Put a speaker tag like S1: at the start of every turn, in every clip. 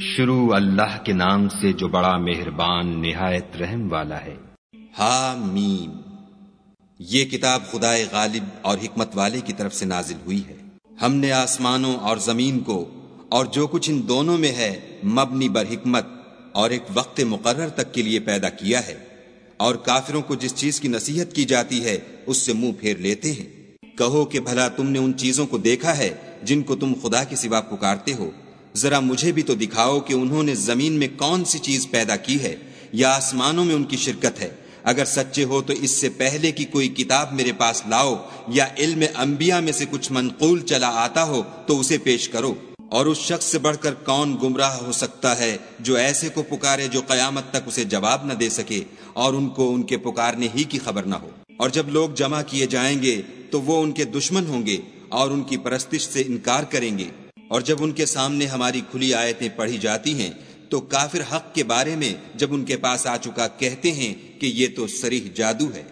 S1: شروع اللہ کے نام سے جو بڑا مہربان نہایت رحم والا ہے۔
S2: ہا میم یہ کتاب خدائے غالب اور حکمت والے کی طرف سے نازل ہوئی ہے۔ ہم نے آسمانوں اور زمین کو اور جو کچھ ان دونوں میں ہے مبنی بر حکمت اور ایک وقت مقرر تک کے لیے پیدا کیا ہے۔ اور کافروں کو جس چیز کی نصیحت کی جاتی ہے اس سے منہ پھیر لیتے ہیں۔ کہو کہ بھلا تم نے ان چیزوں کو دیکھا ہے جن کو تم خدا کے سوا پکارتے ہو۔ ذرا مجھے بھی تو دکھاؤ کہ انہوں نے زمین میں کون سی چیز پیدا کی ہے یا آسمانوں میں ان کی شرکت ہے۔ اگر سچے ہو تو اس سے پہلے کی کوئی کتاب میرے پاس لاؤ یا علم انبیاء میں سے کچھ منقول چلا آتا ہو تو اسے پیش کرو۔ اور اس شخص سے بڑھ کر کون گمراہ ہو سکتا ہے جو ایسے کو پکارے جو قیامت تک اسے جواب نہ دے سکے اور ان کو ان کے پکارنے ہی کی خبر نہ ہو۔ اور جب لوگ جمع کیے جائیں گے تو وہ ان کے دشمن ہوں گے اور ان کی پرستش سے انکار کریں گے۔ اور جب ان کے سامنے ہماری کھلی آیتیں پڑھی جاتی ہیں، تو کافر حق کے بارے میں جب ان کے پاس آ چکا کہتے ہیں کہ یہ تو سریح جادو ہے۔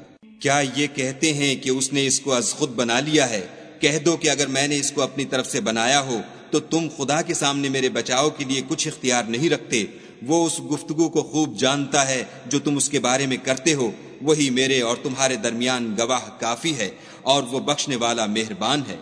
S2: کیا یہ کہتے ہیں کہ اس نے اس کو از خود بنا لیا ہے؟ کہہ دو کہ اگر میں نے اس کو اپنی طرف سے بنایا ہو، تو تم خدا کے سامنے میرے بچاؤ کے لیے کچھ اختیار نہیں رکھتے۔ وہ اس گفتگو کو خوب جانتا ہے جو تم اس کے بارے میں کرتے ہو۔ وہی میرے اور تمہارے درمیان گواہ کافی ہے اور وہ بخشنے والا مہربان ہے۔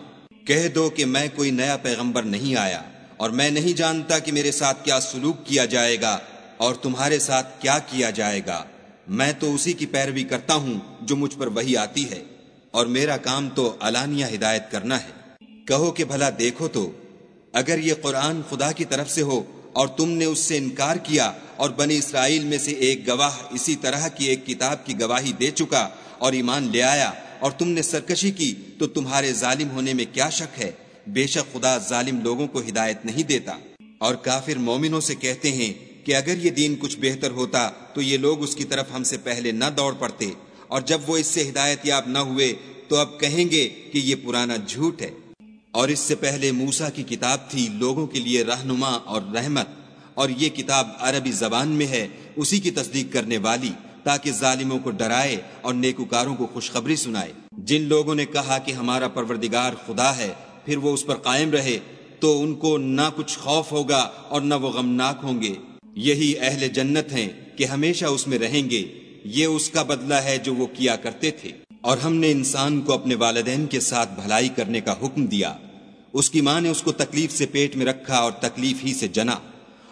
S2: کہہ دو کہ میں کوئی نیا پیغمبر نہیں آیا اور میں نہیں جانتا کہ میرے ساتھ کیا سلوک کیا جائے گا اور تمہارے ساتھ کیا کیا جائے گا۔ میں تو اسی کی پیروی کرتا ہوں جو مجھ پر وہی آتی ہے اور میرا کام تو علانیہ ہدایت کرنا ہے۔ کہو کہ بھلا دیکھو تو، اگر یہ قرآن خدا کی طرف سے ہو اور تم نے اس سے انکار کیا اور بنی اسرائیل میں سے ایک گواہ اسی طرح کی ایک کتاب کی گواہی دے چکا اور ایمان لے آیا اور تم نے سرکشی کی تو تمہارے ظالم ہونے میں کیا شک ہے؟ بے شک خدا ظالم لوگوں کو ہدایت نہیں دیتا۔ اور کافر مومنوں سے کہتے ہیں کہ اگر یہ دین کچھ بہتر ہوتا تو یہ لوگ اس کی طرف ہم سے پہلے نہ دوڑ پڑتے۔ اور جب وہ اس سے ہدایت یاب نہ ہوئے تو اب کہیں گے کہ یہ پرانا جھوٹ ہے۔ اور اس سے پہلے موسا کی کتاب تھی لوگوں کے لیے رہنما اور رحمت۔ اور یہ کتاب عربی زبان میں ہے، اسی کی تصدیق کرنے والی۔ تاکہ ظالموں کو ڈرائے اور نیکوکاروں کو خوشخبری سنائے۔ جن لوگوں نے کہا کہ ہمارا پروردگار خدا ہے، پھر وہ اس پر قائم رہے تو ان کو نہ کچھ خوف ہوگا اور نہ وہ غمناک ہوں گے۔ یہی اہل جنت ہیں کہ ہمیشہ اس میں رہیں گے۔ یہ اس کا بدلہ ہے جو وہ کیا کرتے تھے۔ اور ہم نے انسان کو اپنے والدین کے ساتھ بھلائی کرنے کا حکم دیا۔ اس کی ماں نے اس کو تکلیف سے پیٹ میں رکھا اور تکلیف ہی سے جنا۔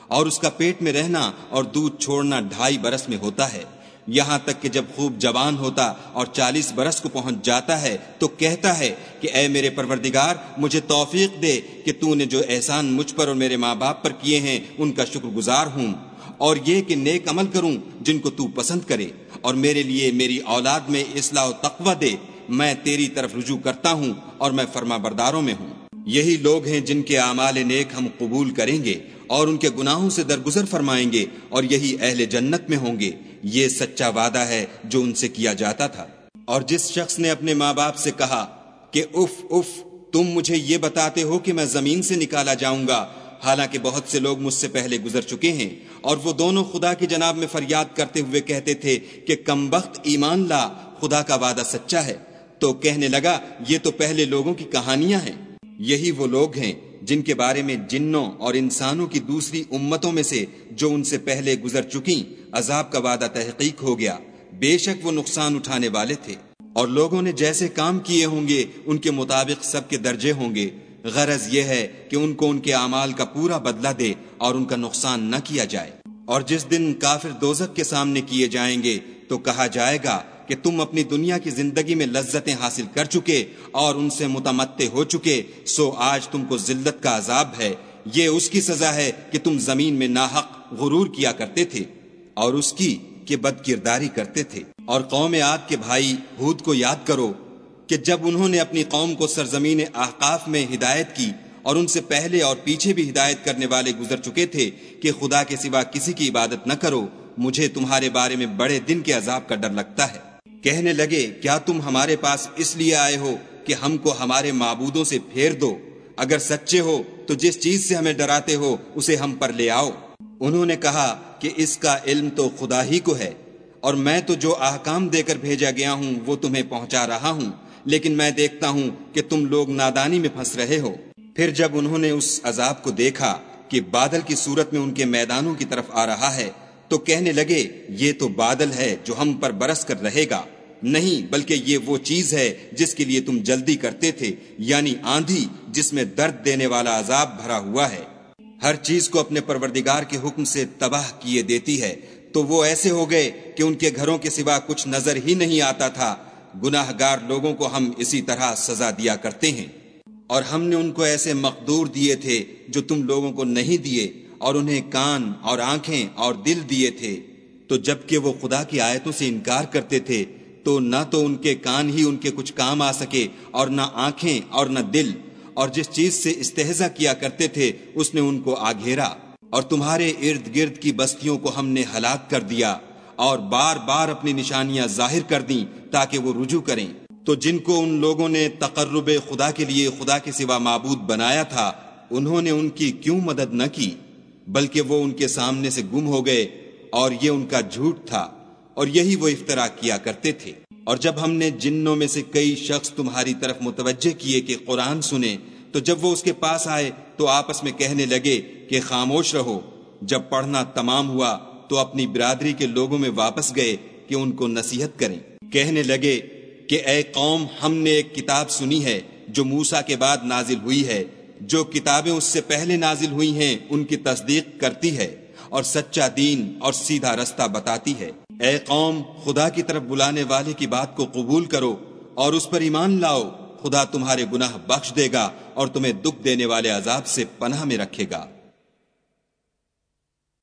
S2: اور اس کا پیٹ میں رہنا اور دودھ چھوڑنا ڈھائی برس میں ہوتا ہے۔ یہاں تک کہ جب خوب جوان ہوتا اور چالیس برس کو پہنچ جاتا ہے تو کہتا ہے کہ اے میرے پروردگار، مجھے توفیق دے کہ تو نے جو احسان مجھ پر اور میرے ماں باپ پر کیے ہیں، ان کا شکر گزار ہوں۔ اور یہ کہ نیک عمل کروں جن کو تو پسند کرے۔ اور میرے لیے میری اولاد میں اصلاح و تقوی دے۔ میں تیری طرف رجوع کرتا ہوں اور میں فرما برداروں میں ہوں۔ یہی لوگ ہیں جن کے اعمال نیک ہم قبول کریں گے اور ان کے گناہوں سے درگزر فرمائیں گے اور یہی اہل جنت میں ہوں گے۔ یہ سچا وعدہ ہے جو ان سے کیا جاتا تھا۔ اور جس شخص نے اپنے ماں باپ سے کہا کہ اف اف تم مجھے یہ بتاتے ہو کہ میں زمین سے نکالا جاؤں گا۔ حالانکہ بہت سے لوگ مجھ سے پہلے گزر چکے ہیں۔ اور وہ دونوں خدا کی جناب میں فریاد کرتے ہوئے کہتے تھے کہ کم وقت ایمان لا، خدا کا وعدہ سچا ہے۔ تو کہنے لگا، یہ تو پہلے لوگوں کی کہانیاں ہیں۔ یہی وہ لوگ ہیں جن کے بارے میں جنوں اور انسانوں کی دوسری امتوں میں سے جو ان سے پہلے گزر چکی عذاب کا وعدہ تحقیق ہو گیا۔ بے شک وہ نقصان اٹھانے والے تھے۔ اور لوگوں نے جیسے کام کیے ہوں گے، ان کے مطابق سب کے درجے ہوں گے۔ غرض یہ ہے کہ ان کو ان کے اعمال کا پورا بدلہ دے اور ان کا نقصان نہ کیا جائے۔ اور جس دن کافر دوزک کے سامنے کیے جائیں گے، تو کہا جائے گا کہ تم اپنی دنیا کی زندگی میں لذتیں حاصل کر چکے اور ان سے متمتے ہو چکے، سو آج تم کو ذلت کا عذاب ہے۔ یہ اس کی سزا ہے کہ تم زمین میں ناحق غرور کیا کرتے تھے اور اس کی کہ بد کرداری کرتے تھے۔ اور قوم آگ کے بھائی ہود کو یاد کرو کہ جب انہوں نے اپنی قوم کو سرزمین احقاف میں ہدایت کی اور ان سے پہلے اور پیچھے بھی ہدایت کرنے والے گزر چکے تھے کہ خدا کے سوا کسی کی عبادت نہ کرو، مجھے تمہارے بارے میں بڑے دن کے عذاب کا ڈر لگتا ہے۔ کہنے لگے، کیا تم ہمارے پاس اس لیے آئے ہو کہ ہم کو ہمارے معبودوں سے پھیر دو؟ اگر سچے ہو تو جس چیز سے ہمیں ڈراتے ہو، اسے ہم پر لے آؤ۔ انہوں نے کہا کہ اس کا علم تو خدا ہی کو ہے، اور میں تو جو احکام دے کر بھیجا گیا ہوں، وہ تمہیں پہنچا رہا ہوں، لیکن میں دیکھتا ہوں کہ تم لوگ نادانی میں پھنس رہے ہو۔ پھر جب انہوں نے اس عذاب کو دیکھا کہ بادل کی صورت میں ان کے میدانوں کی طرف آ رہا ہے، تو کہنے لگے، یہ تو بادل ہے جو ہم پر برس کر رہے گا۔ نہیں، بلکہ یہ وہ چیز ہے جس کے لیے تم جلدی کرتے تھے یعنی آندھی، جس میں درد دینے والا عذاب بھرا ہوا ہے۔ ہر چیز کو اپنے پروردگار کے حکم سے تباہ کیے دیتی ہے۔ تو وہ ایسے ہو گئے کہ ان کے گھروں کے سوا کچھ نظر ہی نہیں آتا تھا۔ گناہ گار لوگوں کو ہم اسی طرح سزا دیا کرتے ہیں۔ اور ہم نے ان کو ایسے مقدور دیے تھے جو تم لوگوں کو نہیں دیے، اور انہیں کان اور آنکھیں اور دل دیے تھے۔ تو جبکہ وہ خدا کی آیتوں سے انکار کرتے تھے تو نہ تو ان کے کان ہی ان کے کچھ کام آ سکے اور نہ آنکھیں اور نہ دل۔ اور جس چیز سے استحضا کیا کرتے تھے، اس نے ان کو آگھیرا اور تمہارے ارد گرد کی بستیوں کو ہم نے ہلاک کر دیا اور بار بار اپنی نشانیاں ظاہر کر دیں تاکہ وہ رجوع کریں۔ تو جن کو ان لوگوں نے تقرب خدا کے لیے خدا کے سوا معبود بنایا تھا، انہوں نے ان کی کیوں مدد نہ کی؟ بلکہ وہ ان کے سامنے سے گم ہو گئے اور یہ ان کا جھوٹ تھا۔ اور یہی وہ افطرا کیا کرتے تھے۔ اور جب ہم نے جنوں میں سے کئی شخص تمہاری طرف متوجہ کیے کہ قرآن سنے، تو جب وہ اس کے پاس آئے، تو آپس میں کہنے لگے کہ خاموش رہو۔ جب پڑھنا تمام ہوا، تو اپنی برادری کے لوگوں میں واپس گئے کہ ان کو نصیحت کریں۔ کہنے لگے کہ اے قوم، ہم نے ایک کتاب سنی ہے جو موسا کے بعد نازل ہوئی ہے۔ جو کتابیں اس سے پہلے نازل ہوئی ہیں، ان کی تصدیق کرتی ہے اور سچا دین اور سیدھا رستہ بتاتی ہے۔ اے قوم، خدا کی طرف بلانے والے کی بات کو قبول کرو اور اس پر ایمان لاؤ۔ خدا تمہارے گناہ بخش دے گا اور تمہیں دکھ دینے والے عذاب سے پناہ میں رکھے گا۔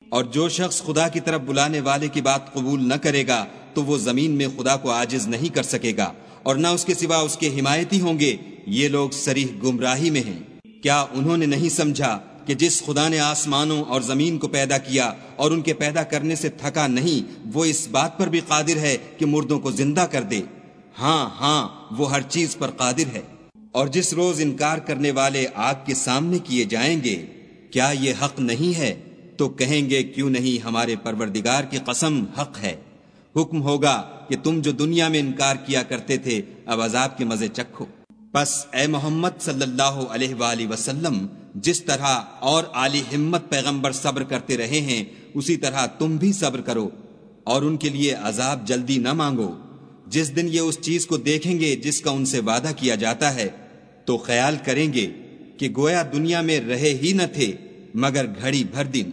S2: اور جو شخص خدا کی طرف بلانے والے کی بات قبول نہ کرے گا، تو وہ زمین میں خدا کو آجز نہیں کر سکے گا۔ اور نہ اس کے سوا اس کے حمایتی ہوں گے۔ یہ لوگ سریح گمراہی میں ہیں۔ کیا انہوں نے نہیں سمجھا؟ کہ جس خدا نے آسمانوں اور زمین کو پیدا کیا اور ان کے پیدا کرنے سے تھکا نہیں، وہ اس بات پر بھی قادر ہے کہ مردوں کو زندہ کر دے۔ ہاں ہاں وہ ہر چیز پر قادر ہے۔ اور جس روز انکار کرنے والے آگ کے سامنے کیے جائیں گے، کیا یہ حق نہیں ہے؟ تو کہیں گے، کیوں نہیں ہمارے پروردگار کی قسم حق ہے؟ حکم ہوگا کہ تم جو دنیا میں انکار کیا کرتے تھے، اب عذاب کے مزے چکھو۔ پس اے محمد صلی اللہ علیہ وآلہ وسلم جس طرح اور عالی ہمت پیغمبر صبر کرتے رہے ہیں، اسی طرح تم بھی صبر کرو اور ان کے لیے عذاب جلدی نہ مانگو۔ جس دن یہ اس چیز کو دیکھیں گے جس کا ان سے وعدہ کیا جاتا ہے، تو خیال کریں گے کہ گویا دنیا میں رہے ہی نہ تھے، مگر گھڑی بھر دن۔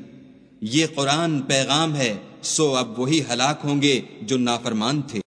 S2: یہ قرآن پیغام ہے، سو اب وہی ہلاک ہوں گے جو نافرمان تھے۔